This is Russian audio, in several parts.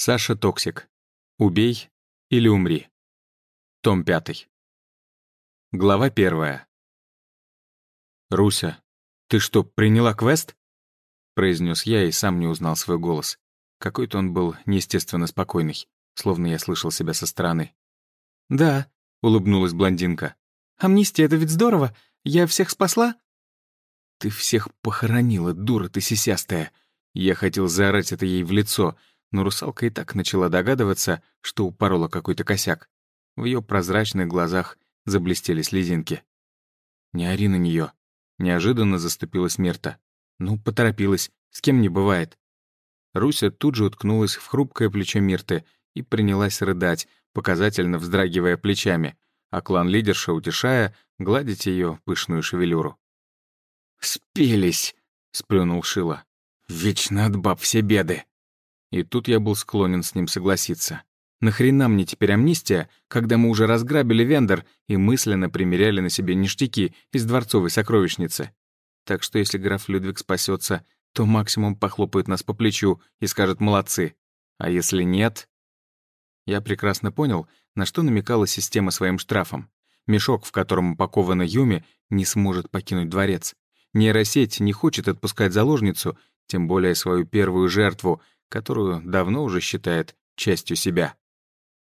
Саша Токсик. Убей или умри. Том 5. Глава 1. «Руся, ты что, приняла квест?» произнес я и сам не узнал свой голос. Какой-то он был неестественно спокойный, словно я слышал себя со стороны. «Да», — улыбнулась блондинка. «Амнистия — это ведь здорово. Я всех спасла?» «Ты всех похоронила, дура ты сисястая!» Я хотел заорать это ей в лицо, но русалка и так начала догадываться, что упорола какой-то косяк. В ее прозрачных глазах заблестели слезинки. «Не ори на нее. Неожиданно заступилась Мерта. «Ну, поторопилась. С кем не бывает». Руся тут же уткнулась в хрупкое плечо Мирты и принялась рыдать, показательно вздрагивая плечами, а клан-лидерша, утешая, гладить ее пышную шевелюру. «Спелись!» — сплюнул Шила. «Вечно от баб все беды!» И тут я был склонен с ним согласиться. Нахрена мне теперь амнистия, когда мы уже разграбили вендор и мысленно примеряли на себе ништяки из дворцовой сокровищницы? Так что если граф Людвиг спасется, то максимум похлопает нас по плечу и скажет «молодцы». А если нет... Я прекрасно понял, на что намекала система своим штрафом. Мешок, в котором упакована Юми, не сможет покинуть дворец. Нейросеть не хочет отпускать заложницу, тем более свою первую жертву, которую давно уже считает частью себя.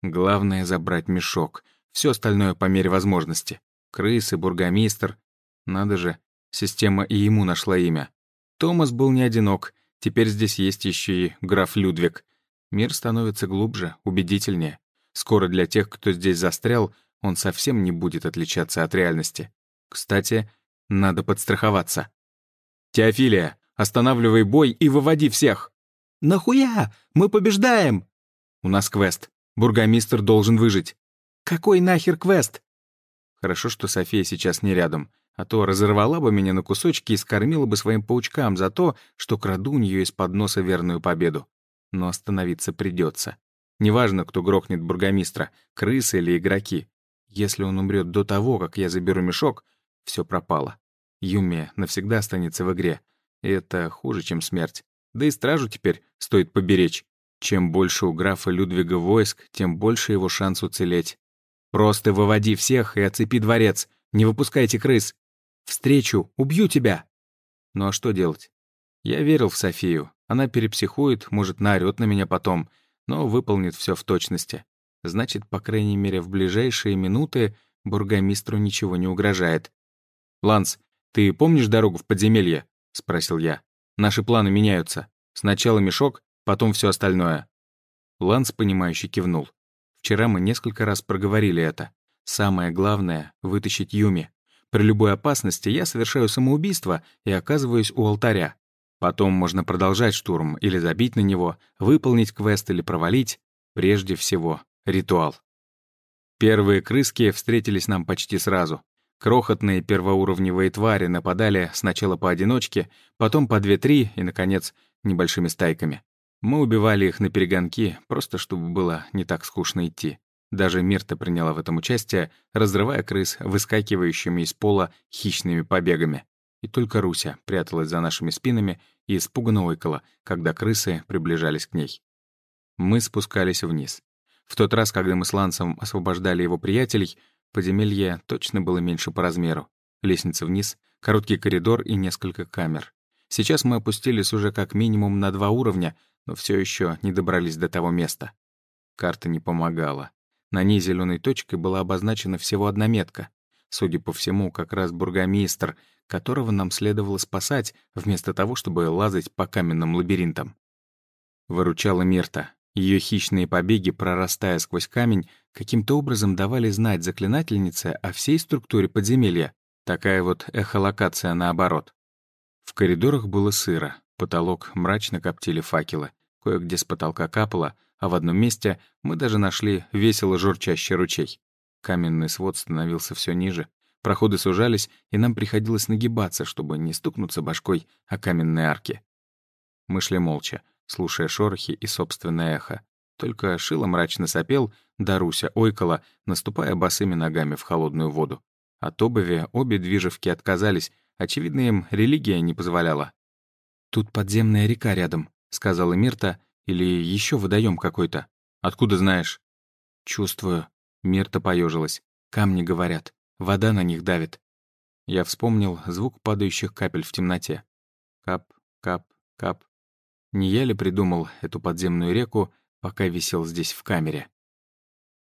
Главное — забрать мешок. Все остальное по мере возможности. Крысы, бургомистр. Надо же, система и ему нашла имя. Томас был не одинок. Теперь здесь есть еще и граф Людвиг. Мир становится глубже, убедительнее. Скоро для тех, кто здесь застрял, он совсем не будет отличаться от реальности. Кстати, надо подстраховаться. «Теофилия, останавливай бой и выводи всех!» «Нахуя? Мы побеждаем!» «У нас квест. Бургомистр должен выжить». «Какой нахер квест?» Хорошо, что София сейчас не рядом, а то разорвала бы меня на кусочки и скормила бы своим паучкам за то, что краду у нее из-под носа верную победу. Но остановиться придется. Неважно, кто грохнет бургомистра, крысы или игроки. Если он умрет до того, как я заберу мешок, все пропало. Юми навсегда останется в игре. И это хуже, чем смерть. Да и стражу теперь стоит поберечь. Чем больше у графа Людвига войск, тем больше его шанс уцелеть. Просто выводи всех и оцепи дворец. Не выпускайте крыс. Встречу, убью тебя. Ну а что делать? Я верил в Софию. Она перепсихует, может, наорёт на меня потом, но выполнит все в точности. Значит, по крайней мере, в ближайшие минуты бургомистру ничего не угрожает. «Ланс, ты помнишь дорогу в подземелье?» — спросил я. Наши планы меняются. Сначала мешок, потом все остальное». Ланс, понимающе кивнул. «Вчера мы несколько раз проговорили это. Самое главное — вытащить Юми. При любой опасности я совершаю самоубийство и оказываюсь у алтаря. Потом можно продолжать штурм или забить на него, выполнить квест или провалить. Прежде всего, ритуал. Первые крыски встретились нам почти сразу. Крохотные первоуровневые твари нападали сначала поодиночке, потом по две-три и, наконец, небольшими стайками. Мы убивали их на перегонки, просто чтобы было не так скучно идти. Даже Мирта приняла в этом участие, разрывая крыс выскакивающими из пола хищными побегами. И только Руся пряталась за нашими спинами и испуганно ойкала, когда крысы приближались к ней. Мы спускались вниз. В тот раз, когда мы с Лансом освобождали его приятелей, Подземелье точно было меньше по размеру. Лестница вниз, короткий коридор и несколько камер. Сейчас мы опустились уже как минимум на два уровня, но все еще не добрались до того места. Карта не помогала. На ней зеленой точкой была обозначена всего одна метка. Судя по всему, как раз бургомистр, которого нам следовало спасать, вместо того, чтобы лазать по каменным лабиринтам. Выручала Мирта. Ее хищные побеги, прорастая сквозь камень, каким-то образом давали знать заклинательнице о всей структуре подземелья. Такая вот эхолокация наоборот. В коридорах было сыро, потолок мрачно коптили факелы, кое-где с потолка капало, а в одном месте мы даже нашли весело журчащий ручей. Каменный свод становился все ниже, проходы сужались, и нам приходилось нагибаться, чтобы не стукнуться башкой о каменные арки. Мы шли молча, слушая шорохи и собственное эхо. Только Шило мрачно сопел, да Руся ойкала, наступая босыми ногами в холодную воду. От обуви обе движевки отказались, очевидно, им религия не позволяла. «Тут подземная река рядом», — сказала Мирта, Или еще водоем какой-то? Откуда знаешь? Чувствую. Мирта поежилась. Камни говорят. Вода на них давит. Я вспомнил звук падающих капель в темноте. Кап, кап, кап. Не я ли придумал эту подземную реку, пока висел здесь в камере?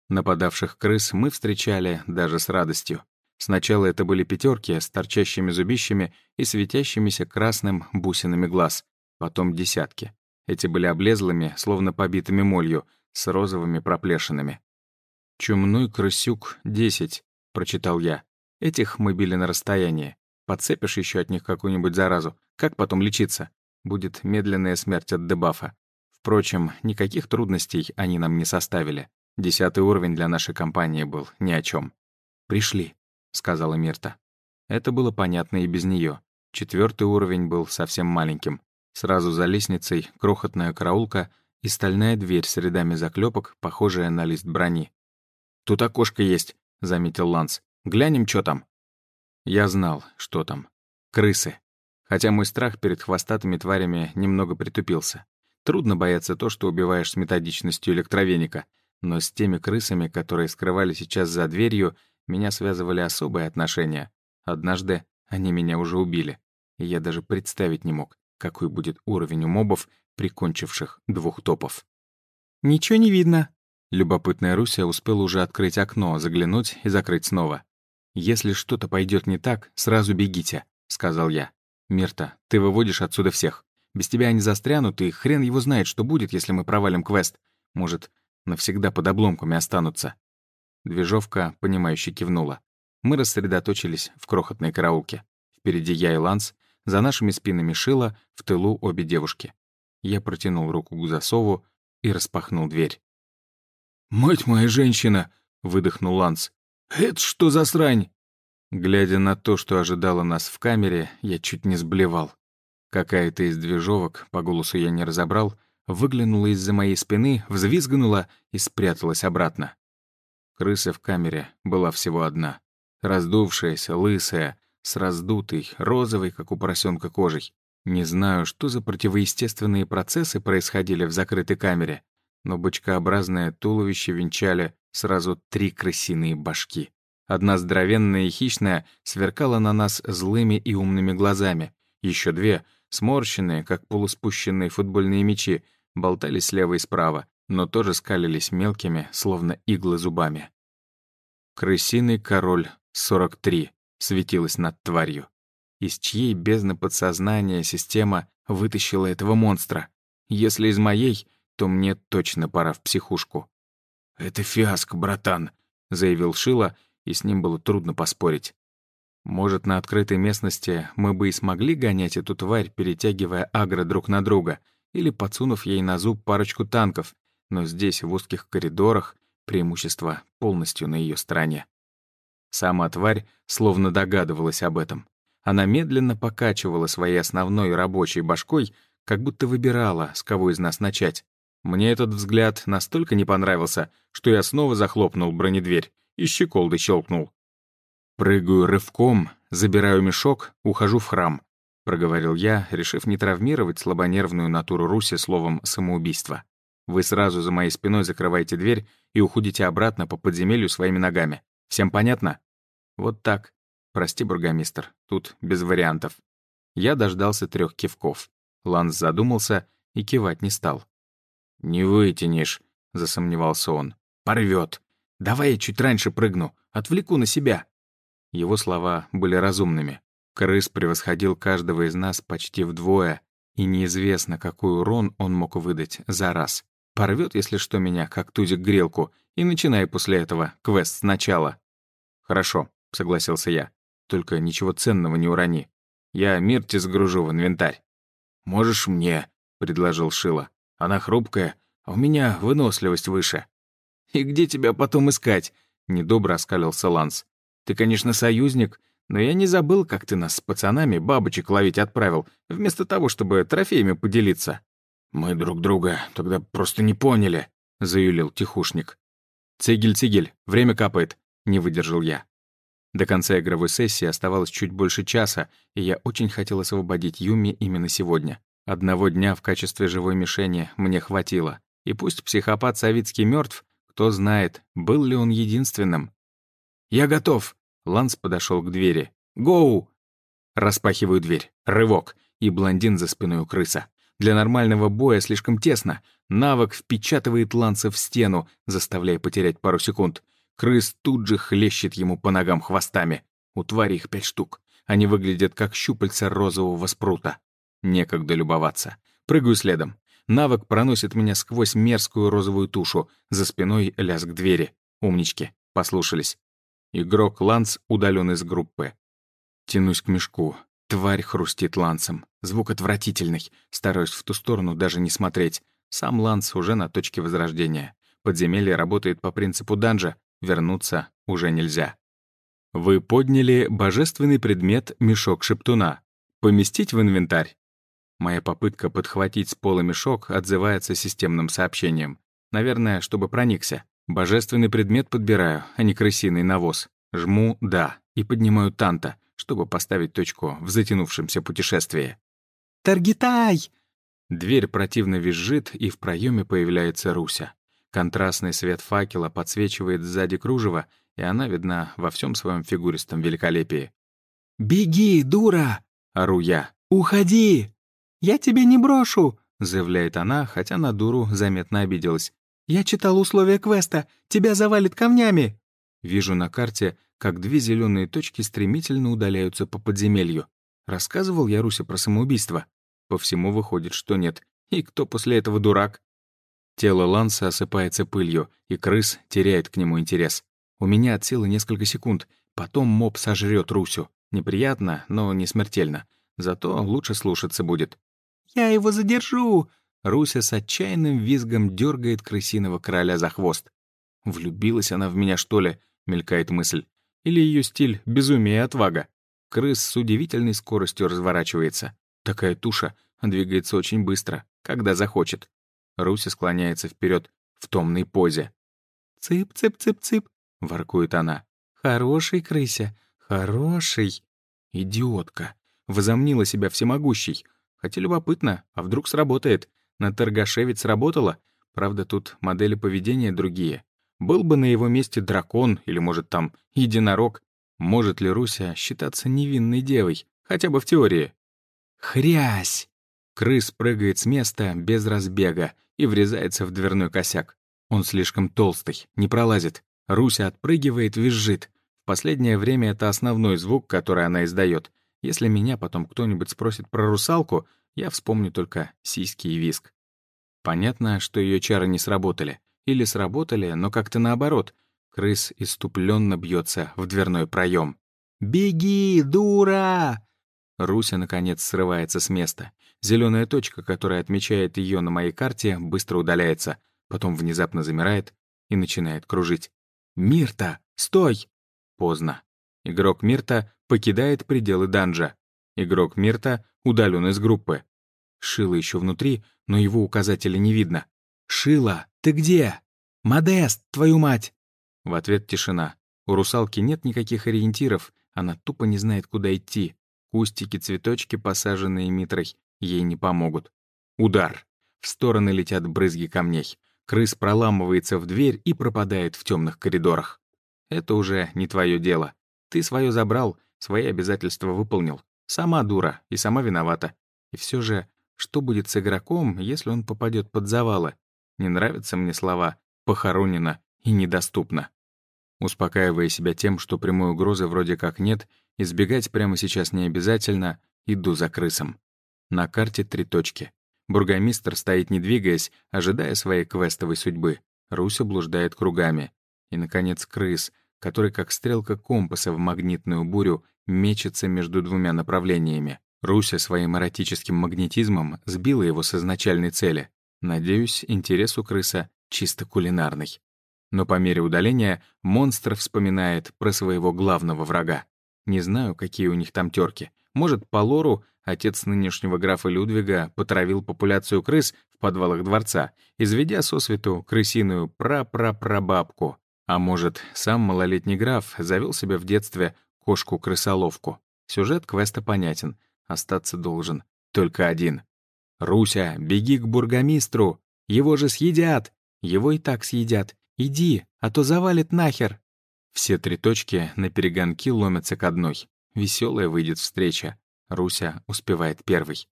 Нападавших крыс мы встречали даже с радостью. Сначала это были пятерки с торчащими зубищами и светящимися красным бусинами глаз, потом десятки. Эти были облезлыми, словно побитыми молью, с розовыми проплешинами. «Чумной крысюк, десять», — прочитал я. «Этих мы били на расстоянии. Подцепишь еще от них какую-нибудь заразу. Как потом лечиться? Будет медленная смерть от дебафа. Впрочем, никаких трудностей они нам не составили. Десятый уровень для нашей компании был ни о чем. «Пришли», — сказала Мирта. Это было понятно и без нее. Четвертый уровень был совсем маленьким. Сразу за лестницей крохотная караулка и стальная дверь с рядами заклепок, похожая на лист брони. «Тут окошко есть», — заметил Ланс. «Глянем, что там». Я знал, что там. Крысы. Хотя мой страх перед хвостатыми тварями немного притупился. Трудно бояться то, что убиваешь с методичностью электровеника, но с теми крысами, которые скрывали сейчас за дверью, меня связывали особые отношения. Однажды они меня уже убили, и я даже представить не мог, какой будет уровень у мобов, прикончивших двух топов. «Ничего не видно». Любопытная Руся успела уже открыть окно, заглянуть и закрыть снова. «Если что-то пойдет не так, сразу бегите», — сказал я. «Мирта, ты выводишь отсюда всех. Без тебя они застрянут, и хрен его знает, что будет, если мы провалим квест. Может, навсегда под обломками останутся». Движовка, понимающе кивнула. Мы рассредоточились в крохотной караулке. Впереди я и Ланс, за нашими спинами Шила, в тылу обе девушки. Я протянул руку к засову и распахнул дверь. «Мать моя женщина!» — выдохнул Ланс. «Это что за срань?» Глядя на то, что ожидало нас в камере, я чуть не сблевал. Какая-то из движовок, по голосу я не разобрал, выглянула из-за моей спины, взвизгнула и спряталась обратно. Крыса в камере была всего одна. Раздувшаяся, лысая, с раздутой, розовой, как у поросенка кожей. Не знаю, что за противоестественные процессы происходили в закрытой камере, но бочкообразное туловище венчали сразу три крысиные башки. Одна здоровенная и хищная сверкала на нас злыми и умными глазами. Еще две, сморщенные, как полуспущенные футбольные мячи, болтались слева и справа, но тоже скалились мелкими, словно иглы зубами. «Крысиный король 43» светилась над тварью. Из чьей бездны подсознания система вытащила этого монстра? Если из моей, то мне точно пора в психушку. «Это фиаско, братан», — заявил Шила, и с ним было трудно поспорить. Может, на открытой местности мы бы и смогли гонять эту тварь, перетягивая агро друг на друга, или подсунув ей на зуб парочку танков, но здесь, в узких коридорах, преимущество полностью на ее стороне. Сама тварь словно догадывалась об этом. Она медленно покачивала своей основной рабочей башкой, как будто выбирала, с кого из нас начать. Мне этот взгляд настолько не понравился, что я снова захлопнул бронедверь и щеколдой щелкнул. «Прыгаю рывком, забираю мешок, ухожу в храм», — проговорил я, решив не травмировать слабонервную натуру Руси словом «самоубийство». «Вы сразу за моей спиной закрываете дверь и уходите обратно по подземелью своими ногами. Всем понятно?» «Вот так. Прости, бургомистр, тут без вариантов». Я дождался трех кивков. Ланс задумался и кивать не стал. «Не вытянешь», — засомневался он. «Порвёт. Давай я чуть раньше прыгну, отвлеку на себя». Его слова были разумными. Крыс превосходил каждого из нас почти вдвое, и неизвестно, какой урон он мог выдать за раз. Порвет, если что, меня, как тузик грелку, и начинай после этого квест сначала. «Хорошо», — согласился я. «Только ничего ценного не урони. Я Мирте загружу в инвентарь». «Можешь мне», — предложил Шила. «Она хрупкая, а у меня выносливость выше». «И где тебя потом искать?» — недобро оскалился Ланс. «Ты, конечно, союзник, но я не забыл, как ты нас с пацанами бабочек ловить отправил, вместо того, чтобы трофеями поделиться». «Мы друг друга тогда просто не поняли», — заюлил тихушник. «Цигель-цигель, время капает. Не выдержал я. До конца игровой сессии оставалось чуть больше часа, и я очень хотел освободить Юми именно сегодня. Одного дня в качестве живой мишени мне хватило. И пусть психопат Савицкий мертв, кто знает, был ли он единственным. «Я готов!» Ланс подошел к двери. «Гоу!» Распахиваю дверь. Рывок. И блондин за спиной у крыса. Для нормального боя слишком тесно. Навык впечатывает Ланса в стену, заставляя потерять пару секунд. Крыс тут же хлещет ему по ногам хвостами. У твари их пять штук. Они выглядят как щупальца розового спрута. Некогда любоваться. Прыгаю следом. Навык проносит меня сквозь мерзкую розовую тушу. За спиной лязг двери. Умнички. Послушались. Игрок Ланс удален из группы. Тянусь к мешку. Тварь хрустит лансом. Звук отвратительный. Стараюсь в ту сторону даже не смотреть. Сам ланс уже на точке возрождения. Подземелье работает по принципу данжа. Вернуться уже нельзя. Вы подняли божественный предмет «Мешок шептуна». Поместить в инвентарь? Моя попытка подхватить с пола мешок отзывается системным сообщением. Наверное, чтобы проникся. Божественный предмет подбираю, а не крысиный навоз. Жму «да» и поднимаю танта, чтобы поставить точку в затянувшемся путешествии. «Таргитай!» Дверь противно визжит, и в проеме появляется Руся. Контрастный свет факела подсвечивает сзади кружева, и она видна во всем своем фигуристом великолепии. «Беги, дура!» — ору я. «Уходи! Я тебя не брошу!» — заявляет она, хотя на дуру заметно обиделась. «Я читал условия квеста. Тебя завалит камнями!» Вижу на карте, как две зеленые точки стремительно удаляются по подземелью. Рассказывал я Русе про самоубийство? По всему выходит, что нет. И кто после этого дурак? Тело Ланса осыпается пылью, и крыс теряет к нему интерес. У меня от силы несколько секунд. Потом моб сожрет Русю. Неприятно, но не смертельно. Зато лучше слушаться будет. «Я его задержу!» Руся с отчаянным визгом дергает крысиного короля за хвост. «Влюбилась она в меня, что ли?» — мелькает мысль. «Или ее стиль — безумие и отвага?» Крыс с удивительной скоростью разворачивается. Такая туша двигается очень быстро, когда захочет. Руся склоняется вперед в томной позе. «Цып-цып-цып-цып», — воркует она. «Хороший крыся, хороший». Идиотка. Возомнила себя всемогущей. Хотя любопытно, а вдруг сработает? На торгаше ведь сработало. Правда, тут модели поведения другие. Был бы на его месте дракон или, может, там, единорог. Может ли Руся считаться невинной девой? Хотя бы в теории. Хрясь! Крыс прыгает с места без разбега и врезается в дверной косяк. Он слишком толстый, не пролазит. Руся отпрыгивает, визжит. В последнее время это основной звук, который она издает. Если меня потом кто-нибудь спросит про русалку, я вспомню только сиськи и виск. Понятно, что ее чары не сработали. Или сработали, но как-то наоборот. Крыс иступленно бьется в дверной проем. «Беги, дура!» Руся, наконец, срывается с места. Зеленая точка, которая отмечает ее на моей карте, быстро удаляется, потом внезапно замирает и начинает кружить. «Мирта, стой!» Поздно. Игрок Мирта покидает пределы данжа. Игрок Мирта удален из группы. Шила еще внутри, но его указателя не видно. «Шила, ты где? Модест, твою мать!» В ответ тишина. У русалки нет никаких ориентиров, она тупо не знает, куда идти. Кустики, цветочки, посаженные Митрой, ей не помогут. Удар. В стороны летят брызги камней. Крыс проламывается в дверь и пропадает в темных коридорах. Это уже не твое дело. Ты свое забрал, свои обязательства выполнил. Сама дура и сама виновата. И все же, что будет с игроком, если он попадет под завалы? Не нравятся мне слова «похоронено» и «недоступно». Успокаивая себя тем, что прямой угрозы вроде как нет, избегать прямо сейчас не обязательно, иду за крысом. На карте три точки. Бургомистр стоит не двигаясь, ожидая своей квестовой судьбы. Руся блуждает кругами. И, наконец, крыс, который, как стрелка компаса в магнитную бурю, мечется между двумя направлениями. Руся своим эротическим магнетизмом сбила его с изначальной цели. Надеюсь, интерес у крыса чисто кулинарный. Но по мере удаления монстр вспоминает про своего главного врага. Не знаю, какие у них там терки. Может, по лору отец нынешнего графа Людвига потравил популяцию крыс в подвалах дворца, изведя сосвету крысиную прапрапрабабку. А может, сам малолетний граф завел себе в детстве кошку-крысоловку. Сюжет квеста понятен. Остаться должен только один. «Руся, беги к бургомистру! Его же съедят! Его и так съедят! Иди, а то завалит нахер!» Все три точки на перегонки ломятся к одной. Веселая выйдет встреча. Руся успевает первой.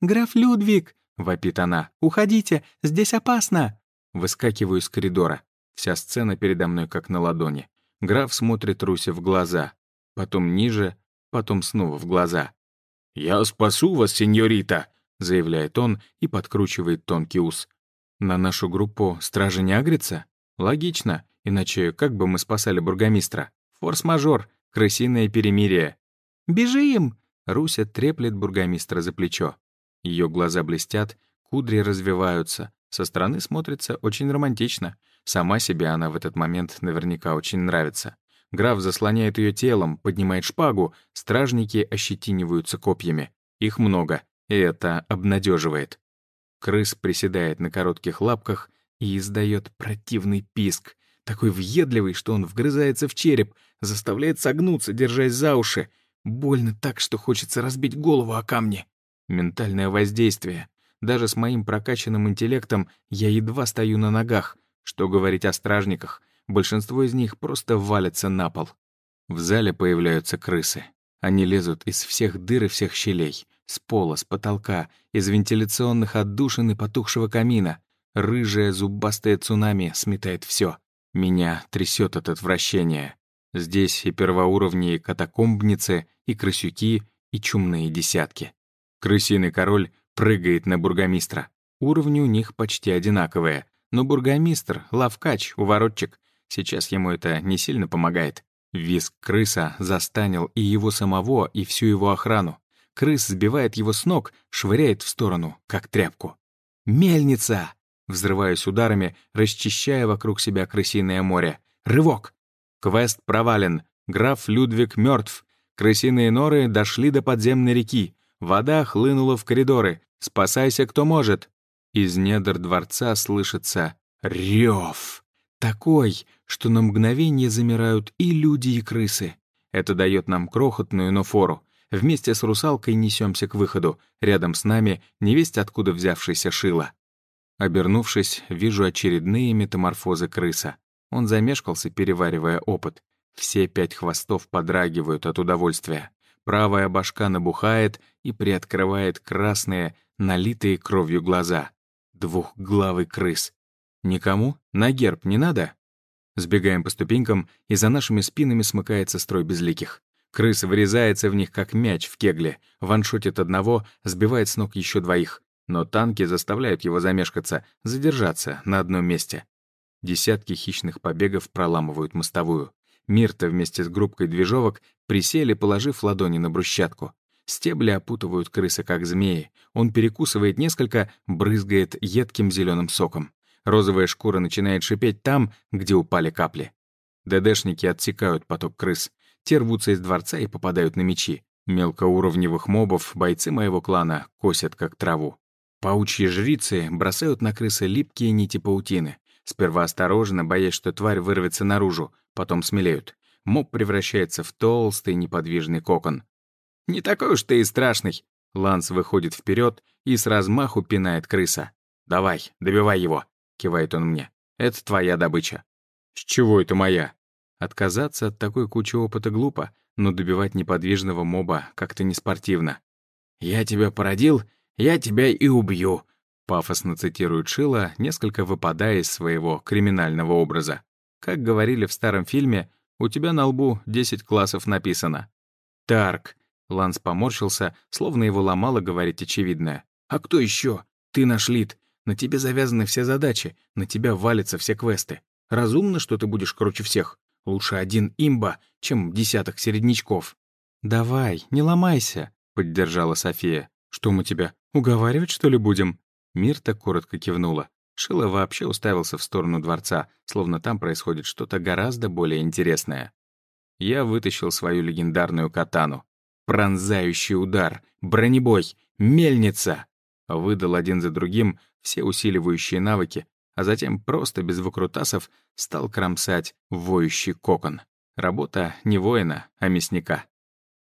«Граф Людвиг!» — вопит она. «Уходите! Здесь опасно!» Выскакиваю из коридора. Вся сцена передо мной как на ладони. Граф смотрит Русе в глаза. Потом ниже, потом снова в глаза. «Я спасу вас, сеньорита!» — заявляет он и подкручивает тонкий ус. «На нашу группу стражи не агрится? Логично, иначе как бы мы спасали бургомистра? Форс-мажор, крысиное перемирие». «Бежим!» — Руся треплет бургомистра за плечо. Ее глаза блестят, кудри развиваются. Со стороны смотрится очень романтично. Сама себе она в этот момент наверняка очень нравится. Граф заслоняет ее телом, поднимает шпагу, стражники ощетиниваются копьями. Их много, и это обнадеживает. Крыс приседает на коротких лапках и издает противный писк, такой въедливый, что он вгрызается в череп, заставляет согнуться, держась за уши. Больно так, что хочется разбить голову о камни. Ментальное воздействие. Даже с моим прокачанным интеллектом я едва стою на ногах. Что говорить о стражниках? Большинство из них просто валятся на пол. В зале появляются крысы. Они лезут из всех дыр и всех щелей. С пола, с потолка, из вентиляционных отдушин и потухшего камина. Рыжая зубастая цунами сметает все. Меня трясет от отвращения. Здесь и первоуровни катакомбницы, и крысюки, и чумные десятки. Крысиный король прыгает на бургомистра. Уровни у них почти одинаковые, но бургомистр — лавкач, уворотчик. Сейчас ему это не сильно помогает. Виск крыса застанил и его самого, и всю его охрану. Крыс сбивает его с ног, швыряет в сторону, как тряпку. «Мельница!» Взрываюсь ударами, расчищая вокруг себя крысиное море. «Рывок!» Квест провален. Граф Людвиг мертв. Крысиные норы дошли до подземной реки. Вода хлынула в коридоры. «Спасайся, кто может!» Из недр дворца слышится рев. Такой, что на мгновение замирают и люди, и крысы. Это дает нам крохотную, но фору. Вместе с русалкой несемся к выходу. Рядом с нами невесть откуда взявшийся шила. Обернувшись, вижу очередные метаморфозы крыса. Он замешкался, переваривая опыт. Все пять хвостов подрагивают от удовольствия. Правая башка набухает и приоткрывает красные, налитые кровью глаза. Двухглавый крыс. Никому? На герб не надо? Сбегаем по ступенькам, и за нашими спинами смыкается строй безликих. Крыс врезается в них, как мяч в кегле, ваншотит одного, сбивает с ног еще двоих. Но танки заставляют его замешкаться, задержаться на одном месте. Десятки хищных побегов проламывают мостовую. Мирта вместе с группкой движовок присели, положив ладони на брусчатку. Стебли опутывают крысы, как змеи. Он перекусывает несколько, брызгает едким зеленым соком. Розовая шкура начинает шипеть там, где упали капли. ДДшники отсекают поток крыс. Те рвутся из дворца и попадают на мечи. Мелкоуровневых мобов бойцы моего клана косят, как траву. Паучьи жрицы бросают на крысы липкие нити паутины. Сперва осторожно, боясь, что тварь вырвется наружу, потом смелеют. Моб превращается в толстый неподвижный кокон. «Не такой уж ты и страшный!» Ланс выходит вперед и с размаху пинает крыса. «Давай, добивай его!» — кивает он мне. «Это твоя добыча». «С чего это моя?» Отказаться от такой кучи опыта глупо, но добивать неподвижного моба как-то неспортивно. «Я тебя породил, я тебя и убью», — пафосно цитирует Шила, несколько выпадая из своего криминального образа. Как говорили в старом фильме, у тебя на лбу 10 классов написано. «Тарк», — Ланс поморщился, словно его ломало говорить очевидное. «А кто еще? Ты наш лид. На тебе завязаны все задачи, на тебя валятся все квесты. Разумно, что ты будешь круче всех. Лучше один имба, чем десяток середнячков». «Давай, не ломайся», — поддержала София. «Что мы тебя, уговаривать, что ли, будем?» Мирта коротко кивнула. Шила вообще уставился в сторону дворца, словно там происходит что-то гораздо более интересное. Я вытащил свою легендарную катану. Пронзающий удар, бронебой, мельница! Выдал один за другим все усиливающие навыки, а затем просто без выкрутасов стал кромсать воющий кокон. Работа не воина, а мясника.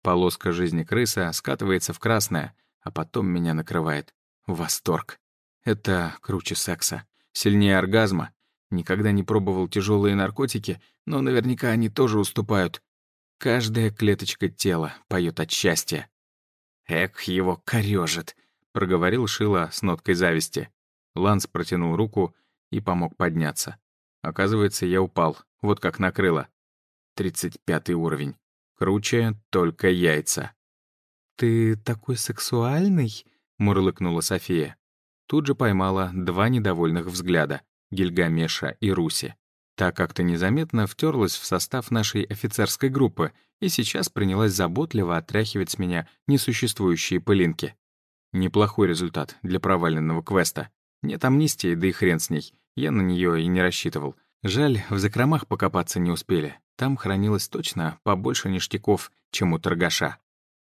Полоска жизни крыса скатывается в красное, а потом меня накрывает Восторг. Это круче секса. Сильнее оргазма. Никогда не пробовал тяжелые наркотики, но наверняка они тоже уступают. Каждая клеточка тела поет от счастья. «Эк, его корёжит», — проговорил Шила с ноткой зависти. Ланс протянул руку и помог подняться. Оказывается, я упал, вот как накрыло. Тридцать пятый уровень. Круче только яйца. «Ты такой сексуальный?» — мурлыкнула София. Тут же поймала два недовольных взгляда — Гильгамеша и Руси. Та как-то незаметно втерлась в состав нашей офицерской группы и сейчас принялась заботливо отряхивать с меня несуществующие пылинки. Неплохой результат для проваленного квеста. Нет амнистии, да и хрен с ней. Я на нее и не рассчитывал. Жаль, в закромах покопаться не успели. Там хранилось точно побольше ништяков, чем у торгаша.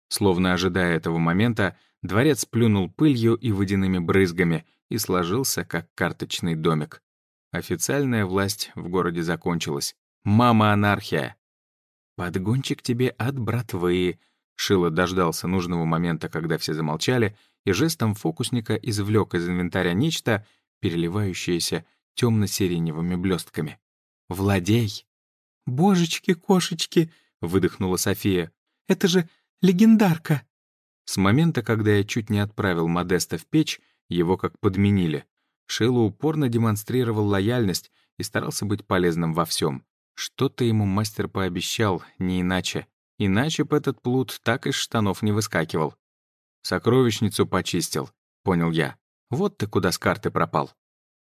Словно ожидая этого момента, дворец плюнул пылью и водяными брызгами и сложился, как карточный домик. Официальная власть в городе закончилась. Мама-анархия. «Подгончик тебе от братвы», Шило дождался нужного момента, когда все замолчали, и жестом фокусника извлек из инвентаря нечто, переливающееся темно-сиреневыми блестками. «Владей!» «Божечки-кошечки!» — выдохнула София. «Это же легендарка!» С момента, когда я чуть не отправил Модеста в печь, его как подменили. Шило упорно демонстрировал лояльность и старался быть полезным во всем. Что-то ему мастер пообещал, не иначе. Иначе бы этот плут так из штанов не выскакивал. «Сокровищницу почистил», — понял я. «Вот ты куда с карты пропал».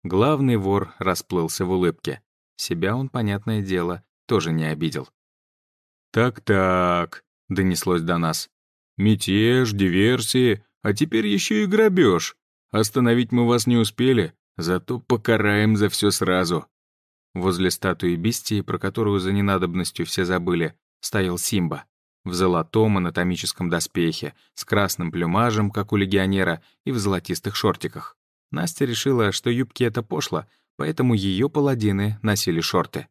Главный вор расплылся в улыбке. Себя он, понятное дело, тоже не обидел. «Так-так», — донеслось до нас. «Мятеж, диверсии, а теперь еще и грабеж. Остановить мы вас не успели, зато покараем за все сразу». Возле статуи Бистии, про которую за ненадобностью все забыли, стоял Симба. В золотом анатомическом доспехе, с красным плюмажем, как у легионера, и в золотистых шортиках. Настя решила, что юбки — это пошло, поэтому ее паладины носили шорты.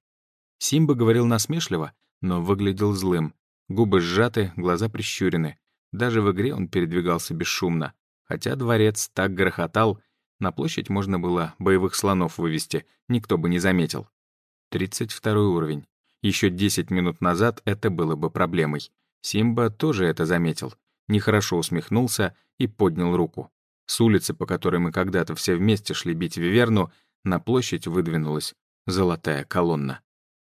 Симба говорил насмешливо, но выглядел злым. Губы сжаты, глаза прищурены. Даже в игре он передвигался бесшумно. Хотя дворец так грохотал, на площадь можно было боевых слонов вывести, никто бы не заметил. 32 уровень. Еще 10 минут назад это было бы проблемой. Симба тоже это заметил. Нехорошо усмехнулся и поднял руку. С улицы, по которой мы когда-то все вместе шли бить Виверну, на площадь выдвинулась золотая колонна.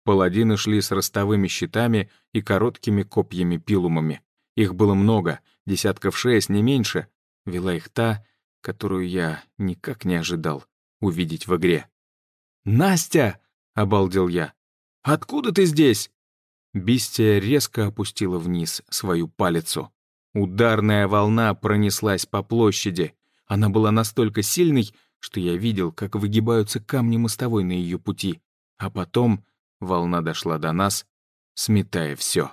Паладины шли с ростовыми щитами и короткими копьями-пилумами. Их было много, десятков шесть, не меньше, Вела их та, которую я никак не ожидал увидеть в игре. «Настя!» — обалдел я. «Откуда ты здесь?» Бистия резко опустила вниз свою палицу. Ударная волна пронеслась по площади. Она была настолько сильной, что я видел, как выгибаются камни мостовой на ее пути. А потом волна дошла до нас, сметая все.